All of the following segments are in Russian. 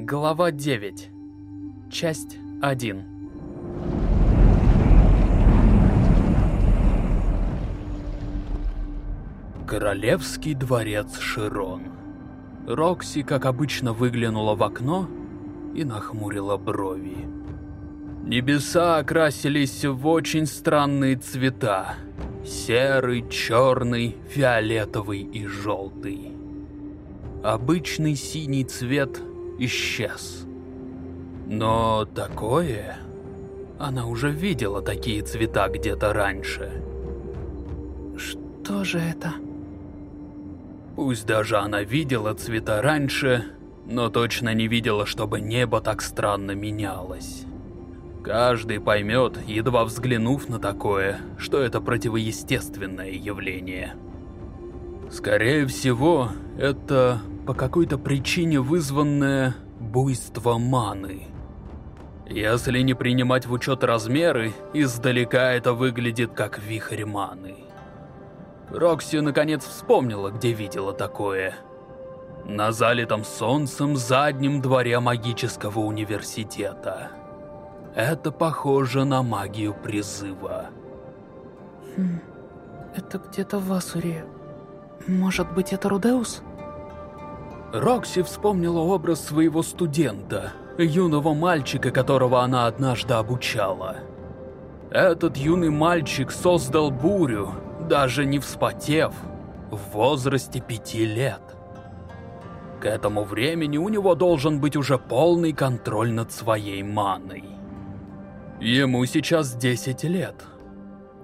Глава 9. Часть 1. Королевский дворец Широн. Рокси, как обычно, выглянула в окно и нахмурила брови. Небеса окрасились в очень странные цвета. Серый, черный, фиолетовый и желтый. Обычный синий цвет исчез. Но такое... Она уже видела такие цвета где-то раньше. Что же это? Пусть даже она видела цвета раньше, но точно не видела, чтобы небо так странно менялось. Каждый поймет, едва взглянув на такое, что это противоестественное явление. Скорее всего, это по какой-то причине вызванное буйство маны. Если не принимать в учет размеры, издалека это выглядит как вихрь маны. Рокси наконец вспомнила, где видела такое. На залитом солнцем заднем дворе магического университета. Это похоже на магию призыва. Хм, это где-то в Асуре. Может быть, это Рудеус? Рокси вспомнила образ своего студента, юного мальчика, которого она однажды обучала. Этот юный мальчик создал бурю, даже не вспотев, в возрасте пяти лет. К этому времени у него должен быть уже полный контроль над своей маной. Ему сейчас 10 лет.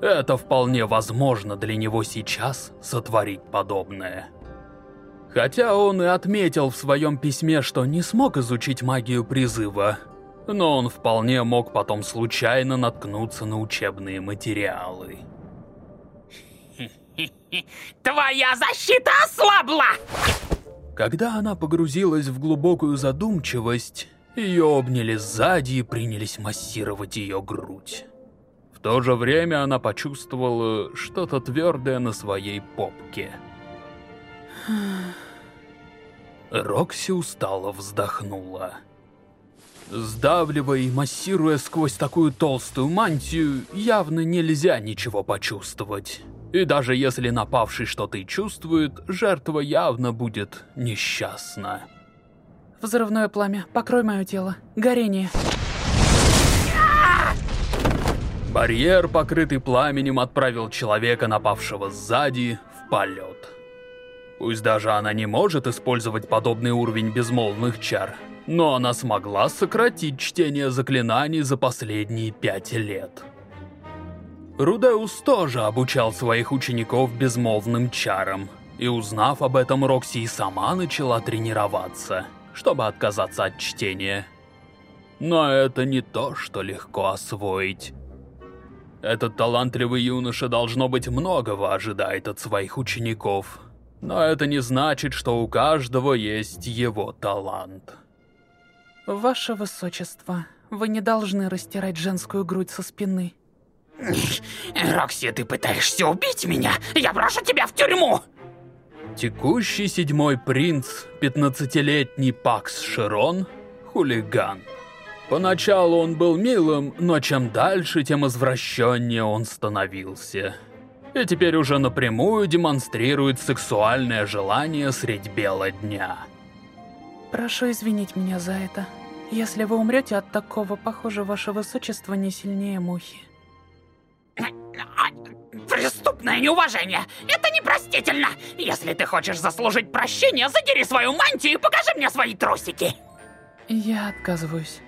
Это вполне возможно для него сейчас сотворить подобное. Хотя он и отметил в своем письме, что не смог изучить магию призыва, но он вполне мог потом случайно наткнуться на учебные материалы. Твоя защита ослабла! Когда она погрузилась в глубокую задумчивость, ее обняли сзади и принялись массировать ее грудь. В то же время она почувствовала что-то твердое на своей попке. Рокси устало вздохнула. Сдавливая и массируя сквозь такую толстую мантию, явно нельзя ничего почувствовать. И даже если напавший что-то и чувствует, жертва явно будет несчастна. Взрывное пламя, покрой мое тело. Горение. Барьер, покрытый пламенем, отправил человека, напавшего сзади, в полет. Пусть даже она не может использовать подобный уровень безмолвных чар, но она смогла сократить чтение заклинаний за последние пять лет. Рудеус тоже обучал своих учеников безмолвным чарам, и узнав об этом, Рокси и сама начала тренироваться, чтобы отказаться от чтения. Но это не то, что легко освоить. Этот талантливый юноша, должно быть, многого ожидает от своих учеников. Но это не значит, что у каждого есть его талант. Ваше Высочество, вы не должны растирать женскую грудь со спины. Рокси, ты пытаешься убить меня? Я брошу тебя в тюрьму! Текущий седьмой принц, 15-летний Пакс Широн, хулиган. Поначалу он был милым, но чем дальше, тем извращеннее он становился. И теперь уже напрямую демонстрирует сексуальное желание средь бела дня. Прошу извинить меня за это. Если вы умрете от такого, похоже, ваше высочество не сильнее мухи. Преступное неуважение! Это непростительно! Если ты хочешь заслужить прощение, задери свою мантию и покажи мне свои трусики! Я отказываюсь.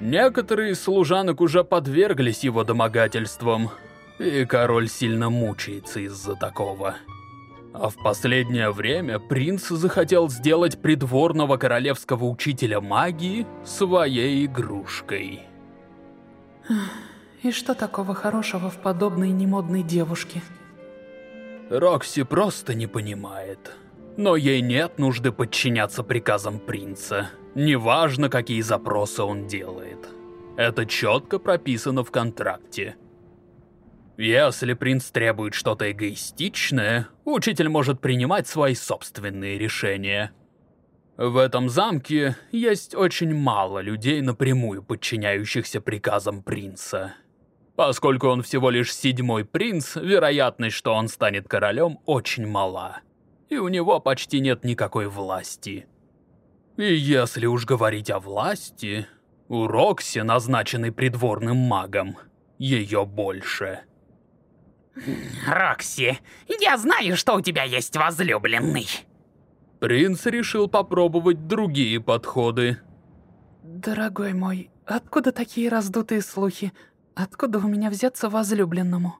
Некоторые из служанок уже подверглись его домогательствам, и король сильно мучается из-за такого. А в последнее время принц захотел сделать придворного королевского учителя магии своей игрушкой. И что такого хорошего в подобной немодной девушке? Рокси просто не понимает. Но ей нет нужды подчиняться приказам принца. Неважно, какие запросы он делает. Это четко прописано в контракте. Если принц требует что-то эгоистичное, учитель может принимать свои собственные решения. В этом замке есть очень мало людей, напрямую подчиняющихся приказам принца. Поскольку он всего лишь седьмой принц, вероятность, что он станет королем, очень мала. И у него почти нет никакой власти. И если уж говорить о власти, у Рокси, назначенной придворным магом, ее больше. Рокси, я знаю, что у тебя есть возлюбленный. Принц решил попробовать другие подходы. Дорогой мой, откуда такие раздутые слухи? Откуда у меня взяться возлюбленному?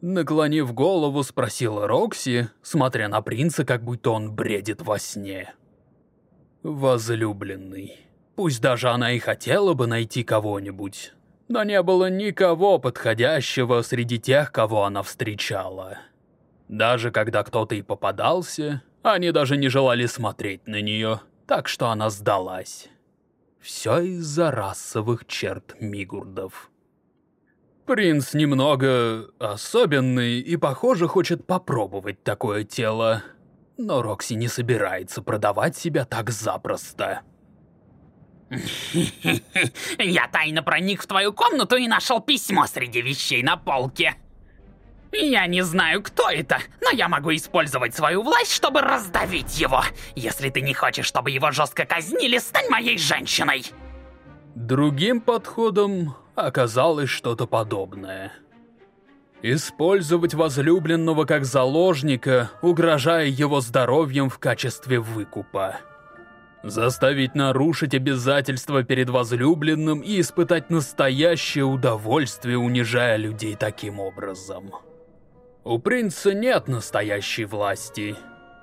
Наклонив голову, спросила Рокси, смотря на принца, как будто он бредит во сне. Возлюбленный. Пусть даже она и хотела бы найти кого-нибудь, но не было никого подходящего среди тех, кого она встречала. Даже когда кто-то и попадался, они даже не желали смотреть на нее, так что она сдалась. Все из-за расовых черт Мигурдов. Принц немного особенный и, похоже, хочет попробовать такое тело. Но Рокси не собирается продавать себя так запросто. Я тайно проник в твою комнату и нашел письмо среди вещей на полке. Я не знаю, кто это, но я могу использовать свою власть, чтобы раздавить его. Если ты не хочешь, чтобы его жестко казнили, стань моей женщиной. Другим подходом оказалось что-то подобное. Использовать возлюбленного как заложника, угрожая его здоровьем в качестве выкупа. Заставить нарушить обязательства перед возлюбленным и испытать настоящее удовольствие, унижая людей таким образом. У принца нет настоящей власти.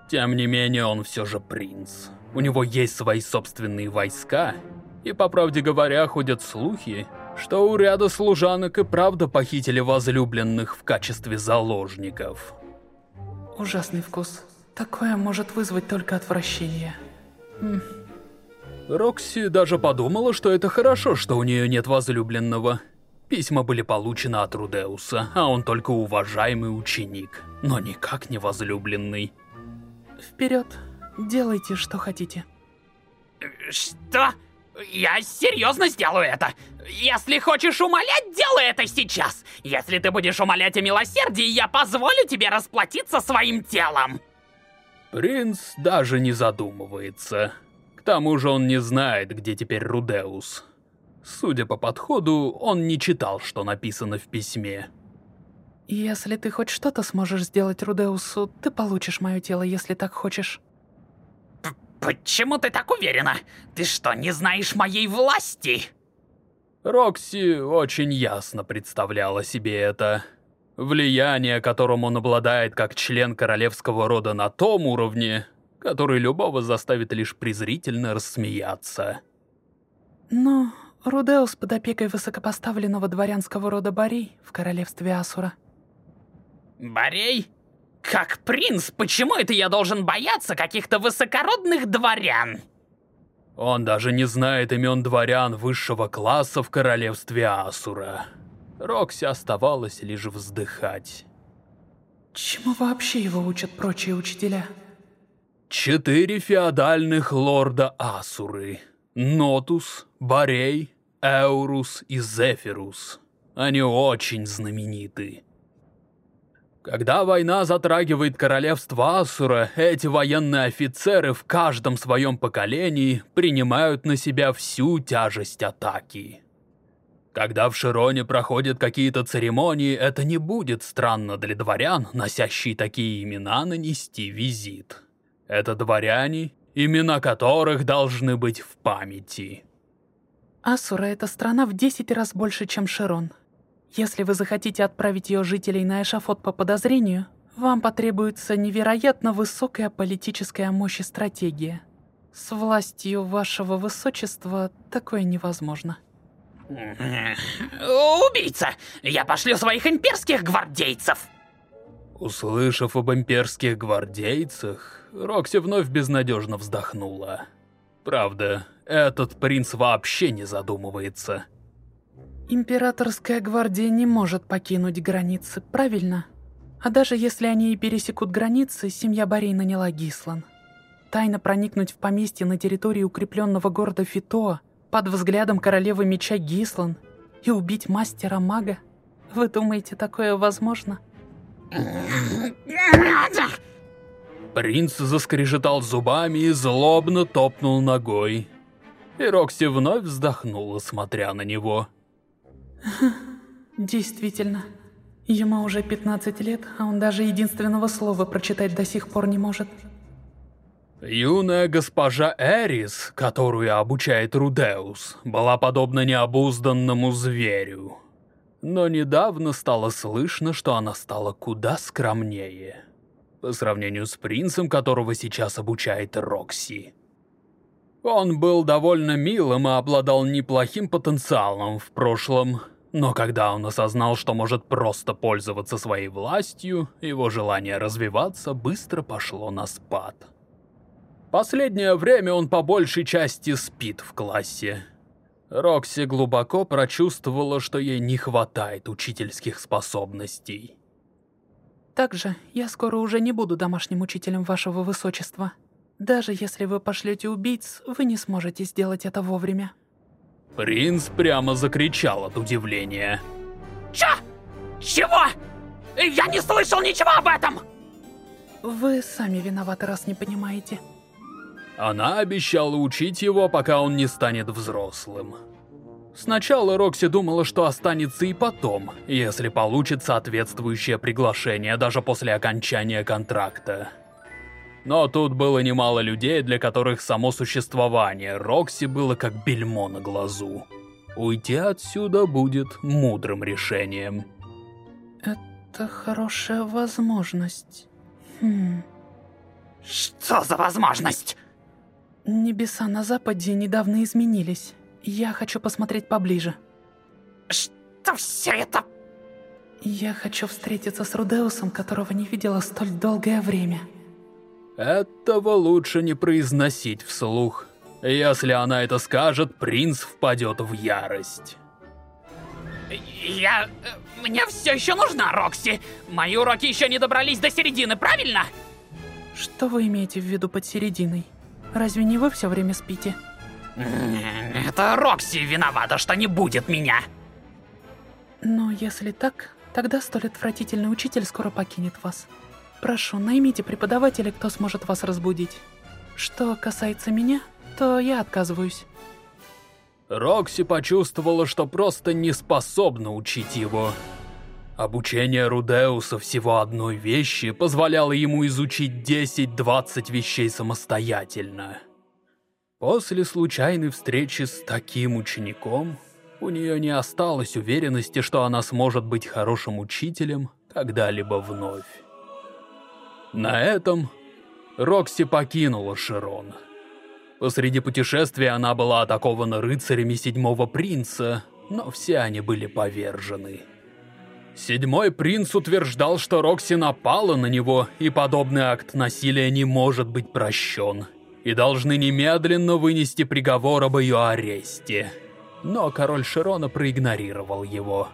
Тем не менее, он все же принц. У него есть свои собственные войска, и, по правде говоря, ходят слухи, что у ряда служанок и правда похитили возлюбленных в качестве заложников. Ужасный вкус. Такое может вызвать только отвращение. Рокси даже подумала, что это хорошо, что у нее нет возлюбленного. Письма были получены от Рудеуса, а он только уважаемый ученик, но никак не возлюбленный. Вперед, делайте, что хотите. Что? Я серьезно сделаю это. Если хочешь умолять, делай это сейчас. Если ты будешь умолять о милосердии, я позволю тебе расплатиться своим телом. Принц даже не задумывается. К тому же он не знает, где теперь Рудеус. Судя по подходу, он не читал, что написано в письме. Если ты хоть что-то сможешь сделать Рудеусу, ты получишь мое тело, если так хочешь. Почему ты так уверена? Ты что, не знаешь моей власти? Рокси очень ясно представляла себе это. Влияние, которым он обладает как член королевского рода на том уровне, который любого заставит лишь презрительно рассмеяться. Но Рудеус под опекой высокопоставленного дворянского рода Борей в королевстве Асура. Борей? Как принц, почему это я должен бояться каких-то высокородных дворян? Он даже не знает имен дворян высшего класса в королевстве Асура. Рокси оставалось лишь вздыхать. Чему вообще его учат прочие учителя? Четыре феодальных лорда Асуры. Нотус, Борей, Эурус и Зефирус. Они очень знамениты. Когда война затрагивает королевство Асура, эти военные офицеры в каждом своем поколении принимают на себя всю тяжесть атаки. Когда в Широне проходят какие-то церемонии, это не будет странно для дворян, носящие такие имена, нанести визит. Это дворяне, имена которых должны быть в памяти. Асура — это страна в 10 раз больше, чем Широн. Если вы захотите отправить ее жителей на эшафот по подозрению, вам потребуется невероятно высокая политическая мощь и стратегия. С властью вашего высочества такое невозможно. Убийца! Я пошлю своих имперских гвардейцев! Услышав об имперских гвардейцах, Рокси вновь безнадежно вздохнула. Правда, этот принц вообще не задумывается. Императорская гвардия не может покинуть границы, правильно? А даже если они и пересекут границы, семья Борей наняла Гислан. тайно проникнуть в поместье на территории укрепленного города Фито под взглядом королевы меча Гислан и убить мастера-мага? Вы думаете, такое возможно? Принц заскрежетал зубами и злобно топнул ногой. И Рокси вновь вздохнула, смотря на него. Действительно. Ему уже 15 лет, а он даже единственного слова прочитать до сих пор не может. Юная госпожа Эрис, которую обучает Рудеус, была подобна необузданному зверю. Но недавно стало слышно, что она стала куда скромнее. По сравнению с принцем, которого сейчас обучает Рокси. Он был довольно милым и обладал неплохим потенциалом в прошлом, но когда он осознал, что может просто пользоваться своей властью, его желание развиваться быстро пошло на спад. Последнее время он по большей части спит в классе. Рокси глубоко прочувствовала, что ей не хватает учительских способностей. Также я скоро уже не буду домашним учителем вашего высочества. Даже если вы пошлете убийц, вы не сможете сделать это вовремя. Принц прямо закричал от удивления. Чё? Чего? Я не слышал ничего об этом! Вы сами виноваты, раз не понимаете. Она обещала учить его, пока он не станет взрослым. Сначала Рокси думала, что останется и потом, если получит соответствующее приглашение даже после окончания контракта. Но тут было немало людей, для которых само существование Рокси было как бельмо на глазу. Уйти отсюда будет мудрым решением. Это хорошая возможность. Хм... Что за возможность? Небеса на западе недавно изменились. Я хочу посмотреть поближе. Что все это? Я хочу встретиться с Рудеусом, которого не видела столь долгое время. Этого лучше не произносить вслух. Если она это скажет, принц впадет в ярость. Я... Мне все еще нужна, Рокси. Мои уроки еще не добрались до середины, правильно? Что вы имеете в виду под серединой? Разве не вы все время спите? Это Рокси виновата, что не будет меня. Но если так, тогда столь отвратительный учитель скоро покинет вас. Прошу, наймите преподавателя, кто сможет вас разбудить. Что касается меня, то я отказываюсь. Рокси почувствовала, что просто не способна учить его. Обучение Рудеуса всего одной вещи позволяло ему изучить 10-20 вещей самостоятельно. После случайной встречи с таким учеником, у нее не осталось уверенности, что она сможет быть хорошим учителем когда-либо вновь. На этом Рокси покинула Широн. Посреди путешествия она была атакована рыцарями Седьмого Принца, но все они были повержены. Седьмой принц утверждал, что Рокси напала на него, и подобный акт насилия не может быть прощен, и должны немедленно вынести приговор об ее аресте. Но король Широна проигнорировал его.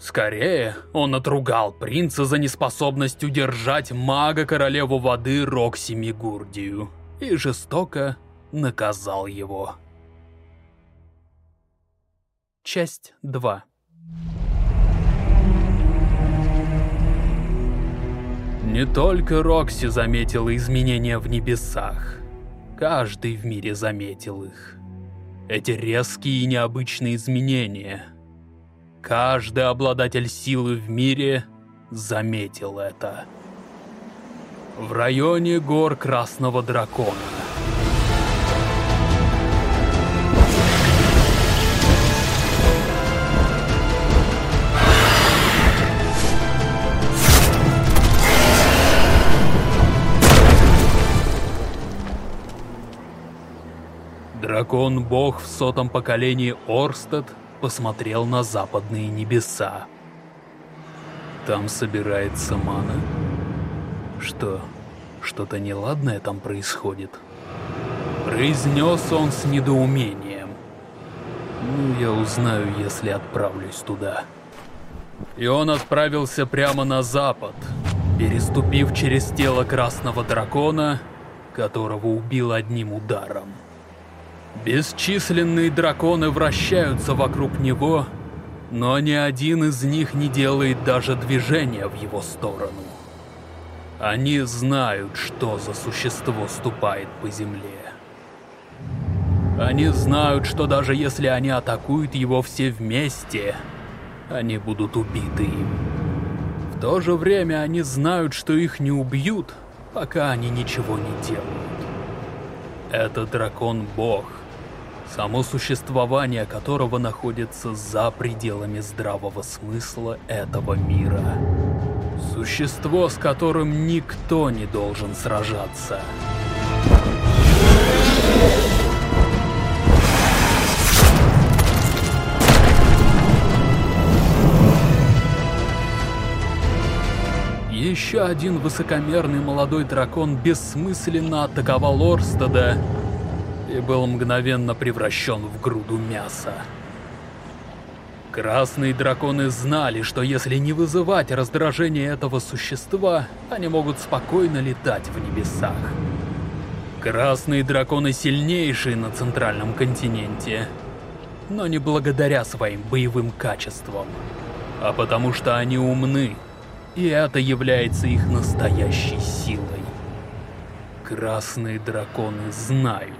Скорее, он отругал принца за неспособность удержать мага-королеву воды Рокси Мигурдию и жестоко наказал его. Часть 2 Не только Рокси заметила изменения в небесах. Каждый в мире заметил их. Эти резкие и необычные изменения. Каждый обладатель силы в мире заметил это. В районе гор Красного Дракона. Дракон-бог в сотом поколении Орстед посмотрел на западные небеса. Там собирается мана? Что, что-то неладное там происходит? Произнес он с недоумением. Ну, я узнаю, если отправлюсь туда. И он отправился прямо на запад, переступив через тело красного дракона которого убил одним ударом. Бесчисленные драконы вращаются вокруг него, но ни один из них не делает даже движения в его сторону. Они знают, что за существо ступает по земле. Они знают, что даже если они атакуют его все вместе, они будут убиты им. В то же время они знают, что их не убьют, пока они ничего не делают. Это дракон-бог, само существование которого находится за пределами здравого смысла этого мира. Существо, с которым никто не должен сражаться. Еще один высокомерный молодой дракон бессмысленно атаковал Орстеда и был мгновенно превращен в груду мяса. Красные драконы знали, что если не вызывать раздражение этого существа, они могут спокойно летать в небесах. Красные драконы сильнейшие на центральном континенте, но не благодаря своим боевым качествам, а потому что они умны, и это является их настоящей силой. Красные драконы знают.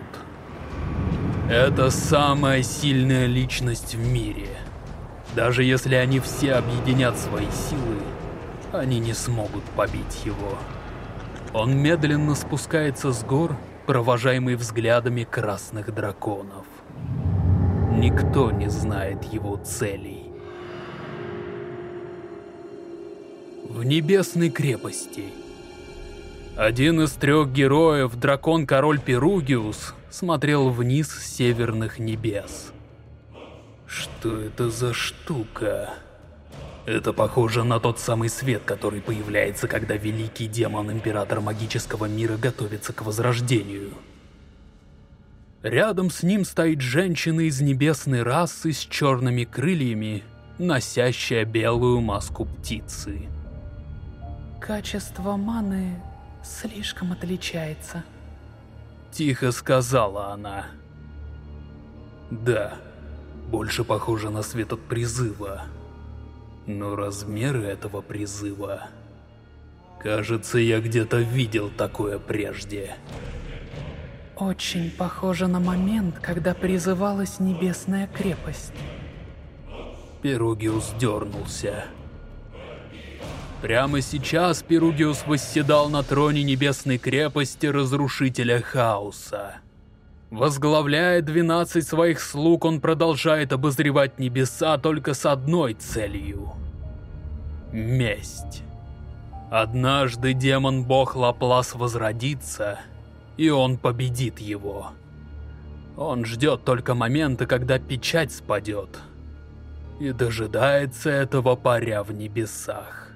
Это самая сильная личность в мире. Даже если они все объединят свои силы, они не смогут побить его. Он медленно спускается с гор, провожаемый взглядами красных драконов. Никто не знает его целей. В небесной крепости. Один из трех героев, дракон-король Перугиус, смотрел вниз с северных небес. Что это за штука? Это похоже на тот самый свет, который появляется, когда великий демон-император магического мира готовится к возрождению. Рядом с ним стоит женщина из небесной расы с черными крыльями, носящая белую маску птицы. Качество маны слишком отличается. Тихо сказала она. Да больше похоже на свет от призыва. Но размеры этого призыва... Кажется, я где-то видел такое прежде. Очень похоже на момент, когда призывалась Небесная Крепость. Перугиус дернулся. Прямо сейчас Перугиус восседал на троне Небесной Крепости Разрушителя Хаоса. Возглавляя 12 своих слуг, он продолжает обозревать небеса только с одной целью. Месть. Однажды демон-бог Лаплас возродится, и он победит его. Он ждет только момента, когда печать спадет, и дожидается этого паря в небесах.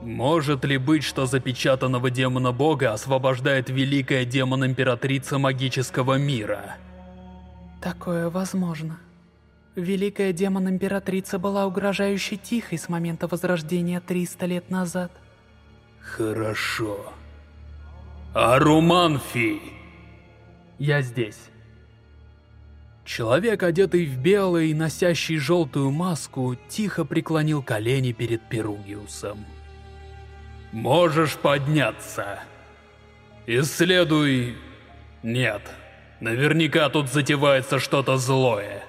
Может ли быть, что запечатанного демона-бога освобождает великая демон-императрица магического мира? Такое возможно. Великая демон-императрица была угрожающе тихой с момента возрождения 300 лет назад. Хорошо. Аруманфи! Я здесь. Человек, одетый в белое и носящий желтую маску, тихо преклонил колени перед Перугиусом. Можешь подняться. Исследуй... Нет. Наверняка тут затевается что-то злое.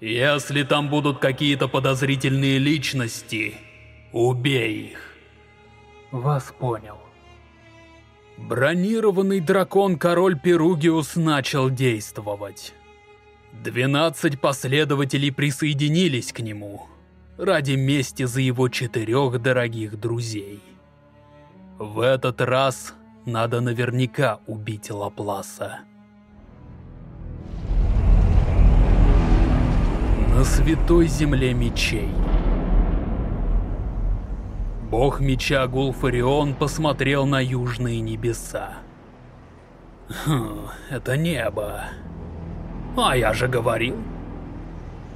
Если там будут какие-то подозрительные личности, убей их. Вас понял. Бронированный дракон-король Перугиус начал действовать. Двенадцать последователей присоединились к нему ради мести за его четырех дорогих друзей. В этот раз надо наверняка убить Лапласа. На святой земле мечей. Бог меча Гулфарион посмотрел на южные небеса. Хм, это небо. А я же говорил.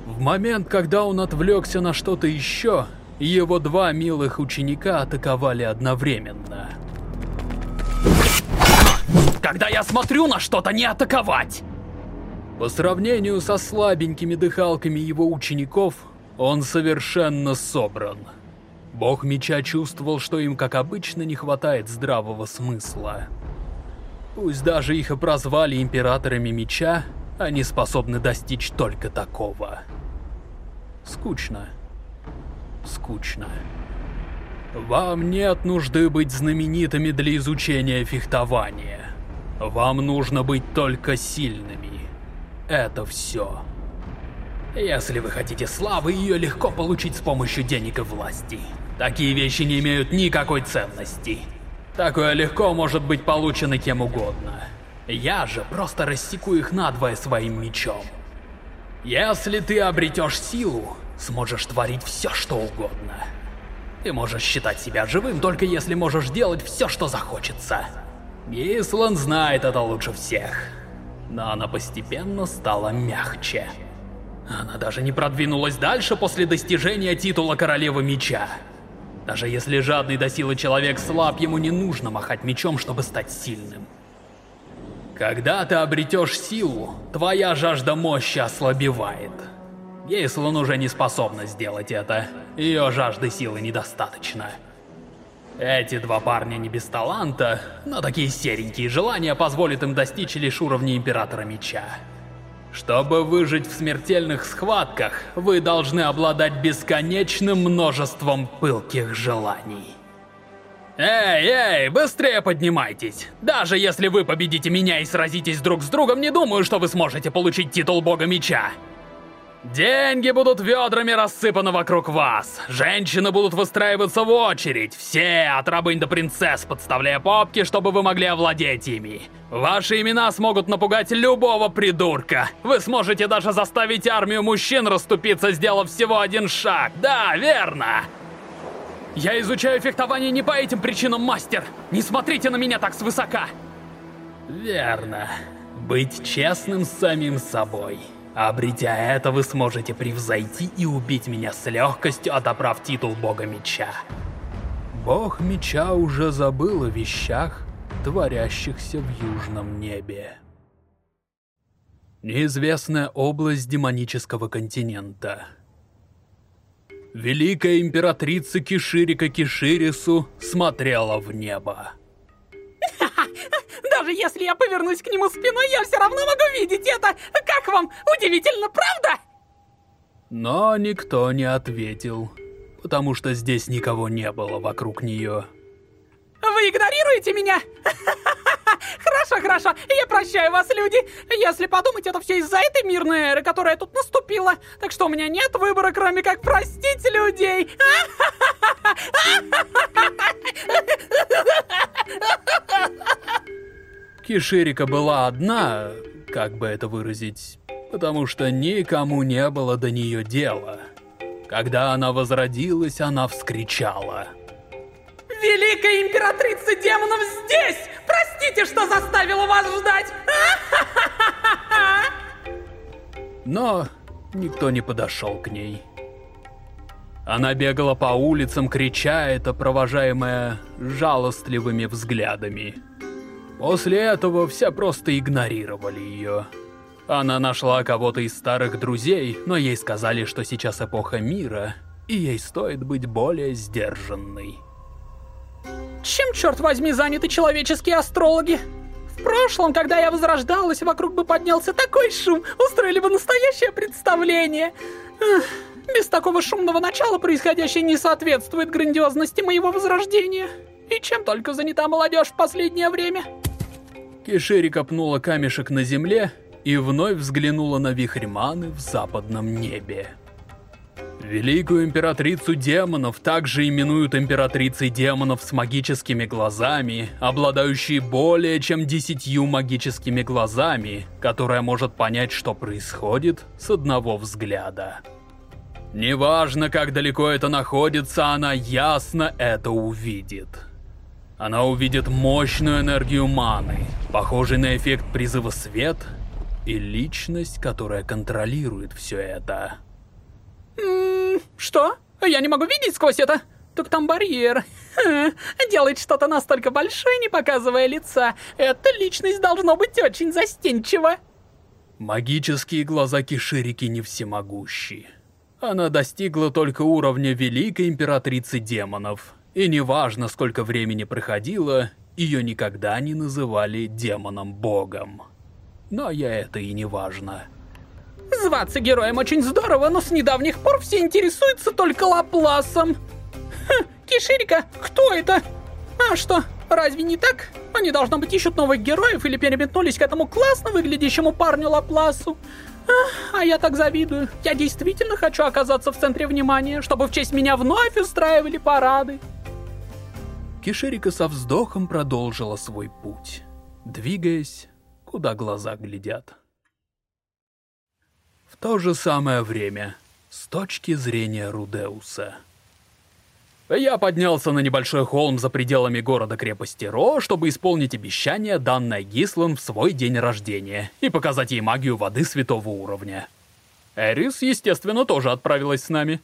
В момент, когда он отвлекся на что-то еще, его два милых ученика атаковали одновременно. когда я смотрю на что-то, не атаковать. По сравнению со слабенькими дыхалками его учеников, он совершенно собран. Бог Меча чувствовал, что им, как обычно, не хватает здравого смысла. Пусть даже их и прозвали Императорами Меча, они способны достичь только такого. Скучно. Скучно. Вам нет нужды быть знаменитыми для изучения фехтования. Вам нужно быть только сильными. Это все. Если вы хотите славы, ее легко получить с помощью денег и власти. Такие вещи не имеют никакой ценности. Такое легко может быть получено кем угодно. Я же просто рассеку их надвое своим мечом. Если ты обретешь силу, сможешь творить все, что угодно. Ты можешь считать себя живым, только если можешь делать все, что захочется. Ислан знает это лучше всех. Но она постепенно стала мягче. Она даже не продвинулась дальше после достижения титула Королевы Меча. Даже если жадный до силы человек слаб, ему не нужно махать мечом, чтобы стать сильным. Когда ты обретешь силу, твоя жажда мощи ослабевает. Гейслан уже не способна сделать это, ее жажды силы недостаточно. Эти два парня не без таланта, но такие серенькие желания позволят им достичь лишь уровня Императора Меча. Чтобы выжить в смертельных схватках, вы должны обладать бесконечным множеством пылких желаний. Эй, эй, быстрее поднимайтесь! Даже если вы победите меня и сразитесь друг с другом, не думаю, что вы сможете получить титул Бога Меча. Деньги будут ведрами рассыпаны вокруг вас. Женщины будут выстраиваться в очередь. Все, от рабынь до принцесс, подставляя попки, чтобы вы могли овладеть ими. Ваши имена смогут напугать любого придурка. Вы сможете даже заставить армию мужчин расступиться, сделав всего один шаг. Да, верно. Я изучаю фехтование не по этим причинам, мастер. Не смотрите на меня так свысока. Верно. Быть честным с самим собой. Обретя это, вы сможете превзойти и убить меня с легкостью, отобрав титул Бога Меча. Бог Меча уже забыл о вещах, творящихся в южном небе. Неизвестная область демонического континента. Великая императрица Киширика Киширису смотрела в небо. Даже если я повернусь к нему спиной, я все равно могу видеть это. Как вам? Удивительно, правда? Но никто не ответил, потому что здесь никого не было вокруг нее. Вы игнорируете меня? Хорошо, хорошо, я прощаю вас, люди. Если подумать, это все из-за этой мирной эры, которая тут наступила. Так что у меня нет выбора, кроме как простить людей. Киширика была одна, как бы это выразить, потому что никому не было до нее дела. Когда она возродилась, она вскричала. Великая императрица демонов здесь! Простите, что заставила вас ждать! Но никто не подошел к ней. Она бегала по улицам, крича это, провожаемая жалостливыми взглядами. После этого все просто игнорировали ее. Она нашла кого-то из старых друзей, но ей сказали, что сейчас эпоха мира, и ей стоит быть более сдержанной. Чем, черт возьми, заняты человеческие астрологи? В прошлом, когда я возрождалась, вокруг бы поднялся такой шум, устроили бы настоящее представление. Эх, без такого шумного начала происходящее не соответствует грандиозности моего возрождения. И чем только занята молодежь в последнее время? Кишери копнула камешек на земле и вновь взглянула на вихрь маны в западном небе. Великую императрицу демонов также именуют императрицей демонов с магическими глазами, обладающей более чем десятью магическими глазами, которая может понять, что происходит с одного взгляда. Неважно, как далеко это находится, она ясно это увидит. Она увидит мощную энергию маны, похожий на эффект призыва свет, и личность, которая контролирует все это. М -м, что? Я не могу видеть сквозь это? Так там барьер. Делать что-то настолько большое, не показывая лица. Эта личность должно быть очень застенчива. Магические глаза Киширики не всемогущие. Она достигла только уровня Великой Императрицы Демонов. И неважно, сколько времени проходило, ее никогда не называли Демоном-богом. Но я это и не важно. Зваться героем очень здорово, но с недавних пор все интересуются только Лапласом. Хм, Киширика, кто это? А что, разве не так? Они, должно быть, ищут новых героев или переметнулись к этому классно выглядящему парню Лапласу. А, а я так завидую. Я действительно хочу оказаться в центре внимания, чтобы в честь меня вновь устраивали парады. Киширика со вздохом продолжила свой путь, двигаясь, куда глаза глядят. В то же самое время, с точки зрения Рудеуса. Я поднялся на небольшой холм за пределами города-крепости Ро, чтобы исполнить обещание, данное Гислан в свой день рождения, и показать ей магию воды святого уровня. Эрис, естественно, тоже отправилась с нами.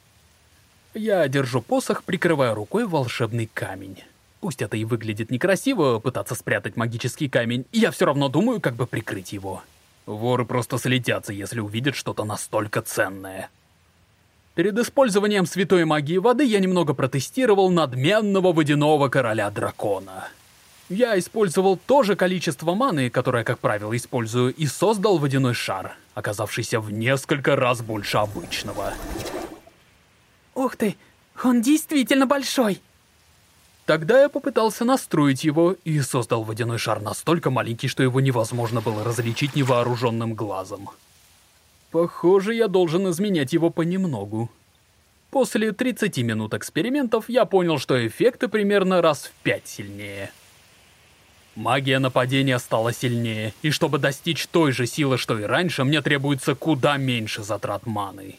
Я держу посох, прикрывая рукой волшебный камень. Пусть это и выглядит некрасиво, пытаться спрятать магический камень, я все равно думаю, как бы прикрыть его. Воры просто слетятся, если увидят что-то настолько ценное. Перед использованием святой магии воды я немного протестировал надменного водяного короля-дракона. Я использовал то же количество маны, которое, как правило, использую, и создал водяной шар, оказавшийся в несколько раз больше обычного. Ух ты, он действительно большой! Тогда я попытался настроить его и создал водяной шар настолько маленький, что его невозможно было различить невооруженным глазом. Похоже, я должен изменять его понемногу. После 30 минут экспериментов я понял, что эффекты примерно раз в 5 сильнее. Магия нападения стала сильнее, и чтобы достичь той же силы, что и раньше, мне требуется куда меньше затрат маны.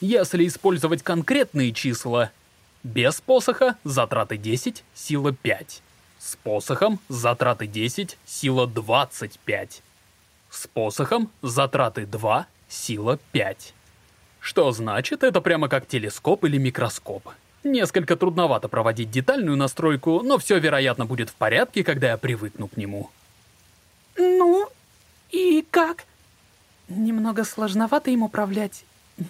Если использовать конкретные числа, без посоха затраты 10, сила 5. С посохом затраты 10, сила 25. С посохом затраты 2, сила 5. Что значит, это прямо как телескоп или микроскоп. Несколько трудновато проводить детальную настройку, но все, вероятно, будет в порядке, когда я привыкну к нему. Ну, и как? Немного сложновато им управлять,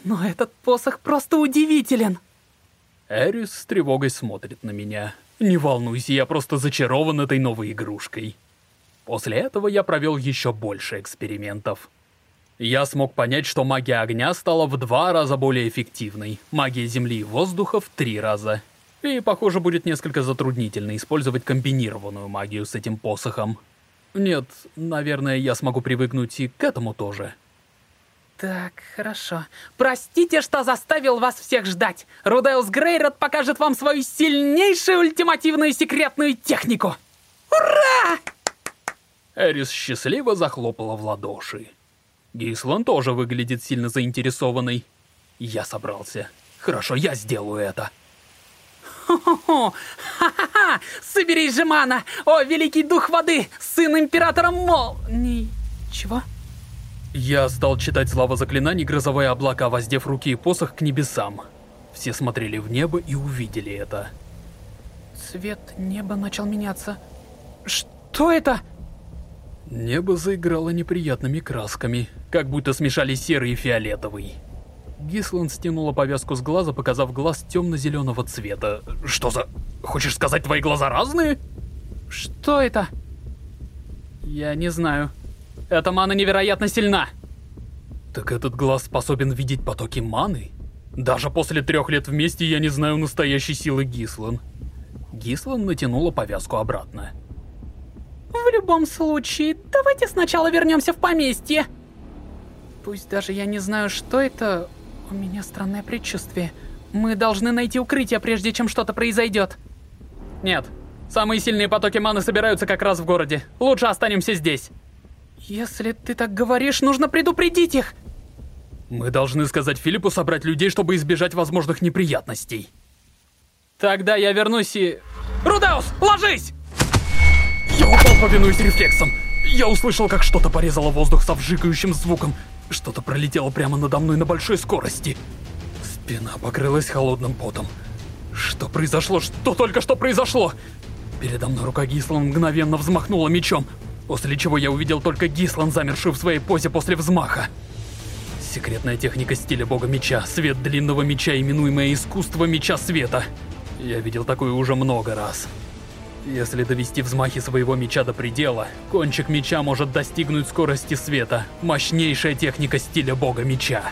но этот посох просто удивителен. Эрис с тревогой смотрит на меня. Не волнуйся, я просто зачарован этой новой игрушкой. После этого я провел еще больше экспериментов. Я смог понять, что магия огня стала в два раза более эффективной, магия земли и воздуха в три раза. И, похоже, будет несколько затруднительно использовать комбинированную магию с этим посохом. Нет, наверное, я смогу привыкнуть и к этому тоже. Так, хорошо. Простите, что заставил вас всех ждать. Рудеус Грейрот покажет вам свою сильнейшую ультимативную секретную технику. Ура! Эрис счастливо захлопала в ладоши. Гислан тоже выглядит сильно заинтересованной. Я собрался. Хорошо, я сделаю это. Хо-хо-хо! Ха-ха-ха! Соберись же, Мана! О, великий дух воды! Сын императора Мол... Ничего? Я стал читать слова заклинаний «Грозовые облака», воздев руки и посох к небесам. Все смотрели в небо и увидели это. Цвет неба начал меняться. Что это? Небо заиграло неприятными красками, как будто смешали серый и фиолетовый. Гислан стянула повязку с глаза, показав глаз темно-зеленого цвета. Что за... Хочешь сказать, твои глаза разные? Что это? Я не знаю. Эта мана невероятно сильна. Так этот глаз способен видеть потоки маны? Даже после трех лет вместе я не знаю настоящей силы Гислан. Гислан натянула повязку обратно. В любом случае, давайте сначала вернемся в поместье. Пусть даже я не знаю, что это, у меня странное предчувствие. Мы должны найти укрытие, прежде чем что-то произойдет. Нет, самые сильные потоки маны собираются как раз в городе. Лучше останемся здесь. Если ты так говоришь, нужно предупредить их. Мы должны сказать Филиппу собрать людей, чтобы избежать возможных неприятностей. Тогда я вернусь и... Рудеус, ложись! Я упал, повинуясь рефлексом. Я услышал, как что-то порезало воздух со вжикающим звуком. Что-то пролетело прямо надо мной на большой скорости. Спина покрылась холодным потом. Что произошло? Что только что произошло? Передо мной рука Гислан мгновенно взмахнула мечом, после чего я увидел только Гислан, замершую в своей позе после взмаха. Секретная техника стиля бога меча, свет длинного меча, именуемое искусство меча света. Я видел такое уже много раз. Если довести взмахи своего меча до предела, кончик меча может достигнуть скорости света, мощнейшая техника стиля бога меча.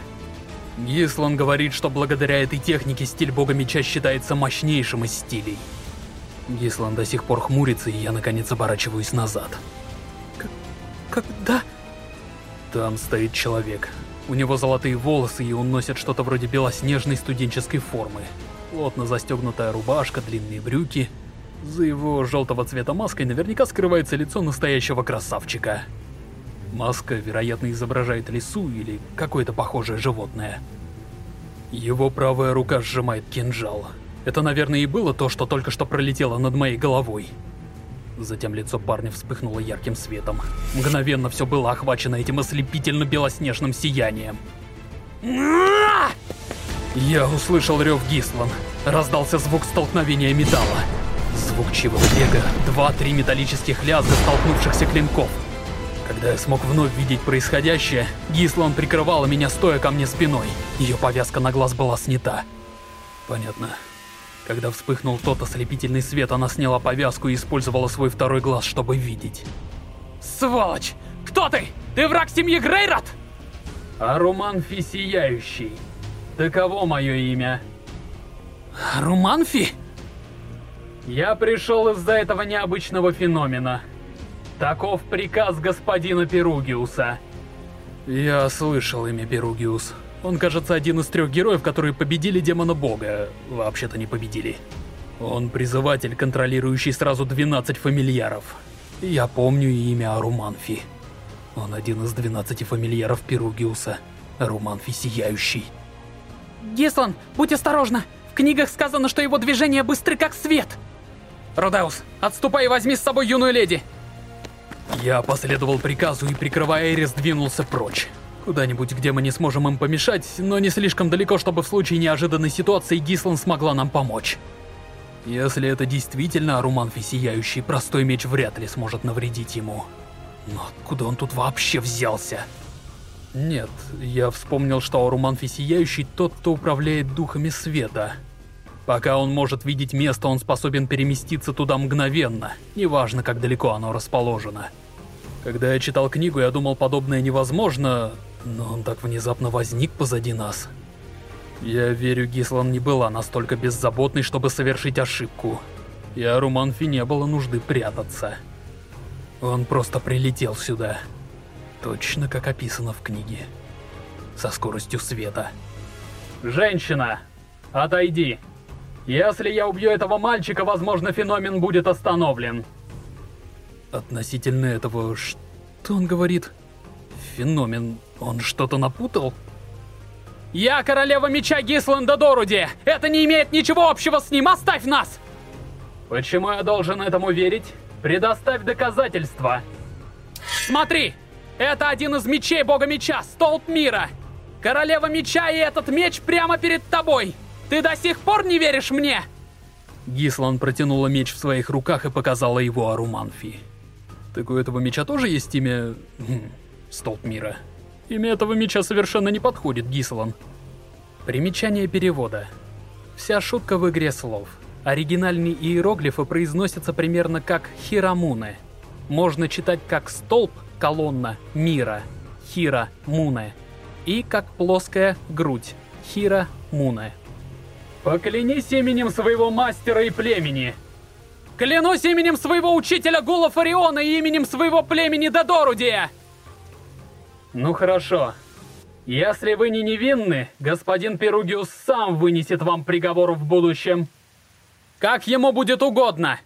Гислан говорит, что благодаря этой технике стиль бога меча считается мощнейшим из стилей. Гислан до сих пор хмурится, и я наконец оборачиваюсь назад. Когда? Там стоит человек. У него золотые волосы, и он носит что-то вроде белоснежной студенческой формы. Плотно застегнутая рубашка, длинные брюки. За его желтого цвета маской наверняка скрывается лицо настоящего красавчика. Маска, вероятно, изображает лису или какое-то похожее животное. Его правая рука сжимает кинжал. Это, наверное, и было то, что только что пролетело над моей головой. Затем лицо парня вспыхнуло ярким светом. Мгновенно все было охвачено этим ослепительно-белоснежным сиянием. Я услышал рев Гислан. Раздался звук столкновения металла. Звук чего бега, два-три металлических лязга столкнувшихся клинков. Когда я смог вновь видеть происходящее, Гислан прикрывала меня, стоя ко мне спиной. Ее повязка на глаз была снята. Понятно. Когда вспыхнул тот ослепительный свет, она сняла повязку и использовала свой второй глаз, чтобы видеть. Сволочь! Кто ты? Ты враг семьи Грейрот? Аруманфи Сияющий. Таково мое имя. Руманфи? Я пришел из-за этого необычного феномена. Таков приказ господина Перугиуса. Я слышал имя Перугиус. Он, кажется, один из трех героев, которые победили демона бога. Вообще-то не победили. Он призыватель, контролирующий сразу 12 фамильяров. Я помню имя Аруманфи. Он один из 12 фамильяров Перугиуса. Аруманфи Сияющий. Гислан, будь осторожна! В книгах сказано, что его движения быстры как свет! Родеус, отступай и возьми с собой юную леди! Я последовал приказу и, прикрывая Эрис, двинулся прочь. Куда-нибудь, где мы не сможем им помешать, но не слишком далеко, чтобы в случае неожиданной ситуации Гислан смогла нам помочь. Если это действительно Аруманфи Сияющий, простой меч вряд ли сможет навредить ему. Но откуда он тут вообще взялся? Нет, я вспомнил, что Аруманфи Сияющий тот, кто управляет духами света. Пока он может видеть место, он способен переместиться туда мгновенно, неважно, как далеко оно расположено. Когда я читал книгу, я думал, подобное невозможно, но он так внезапно возник позади нас. Я верю, Гислан не была настолько беззаботной, чтобы совершить ошибку. И Аруманфи не было нужды прятаться. Он просто прилетел сюда. Точно как описано в книге. Со скоростью света. «Женщина, отойди!» Если я убью этого мальчика, возможно, феномен будет остановлен. Относительно этого, что он говорит? Феномен, он что-то напутал? Я королева меча Гисланда Доруди! Это не имеет ничего общего с ним! Оставь нас! Почему я должен этому верить? Предоставь доказательства. Смотри! Это один из мечей бога меча, столб мира! Королева меча и этот меч прямо перед тобой! Ты до сих пор не веришь мне? Гислан протянула меч в своих руках и показала его Аруманфи. Так у этого меча тоже есть имя... Хм, Столб мира. Имя этого меча совершенно не подходит, Гислан. Примечание перевода. Вся шутка в игре слов. Оригинальные иероглифы произносятся примерно как «хирамуне». Можно читать как «столб», «колонна», «мира», «хира», «муне» и как плоская грудь, «хира», «муне». Поклянись именем своего мастера и племени. Клянусь именем своего учителя Гула Фариона и именем своего племени Додорудия! Ну хорошо. Если вы не невинны, господин Перугиус сам вынесет вам приговор в будущем. Как ему будет угодно.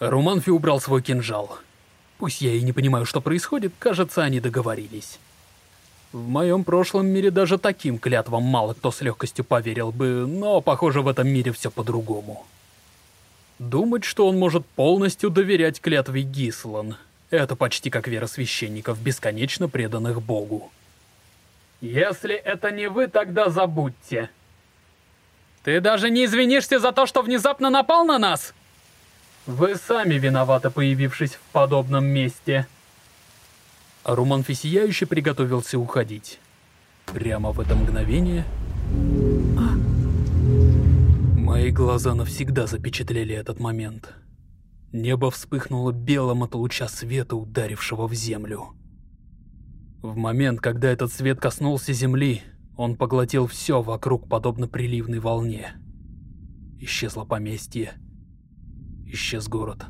Руманфи убрал свой кинжал. Пусть я и не понимаю, что происходит, кажется, они договорились. В моем прошлом мире даже таким клятвам мало кто с легкостью поверил бы, но, похоже, в этом мире все по-другому. Думать, что он может полностью доверять клятве Гислан, это почти как вера священников, бесконечно преданных Богу. Если это не вы, тогда забудьте. Ты даже не извинишься за то, что внезапно напал на нас? Вы сами виноваты, появившись в подобном месте. Руман Фисияющий приготовился уходить. Прямо в это мгновение... Мои глаза навсегда запечатлели этот момент. Небо вспыхнуло белым от луча света, ударившего в землю. В момент, когда этот свет коснулся земли, он поглотил все вокруг, подобно приливной волне. Исчезло поместье. Исчез город.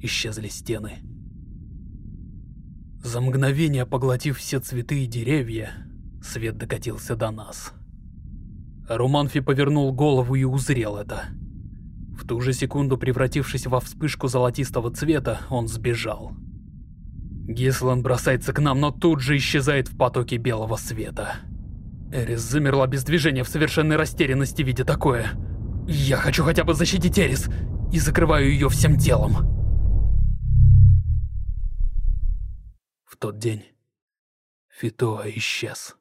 Исчезли стены. За мгновение поглотив все цветы и деревья, свет докатился до нас. Руманфи повернул голову и узрел это. В ту же секунду, превратившись во вспышку золотистого цвета, он сбежал. Гислан бросается к нам, но тут же исчезает в потоке белого света. Эрис замерла без движения в совершенной растерянности, видя такое. Я хочу хотя бы защитить Эрис, и закрываю ее всем телом. В тот день Фитоа исчез.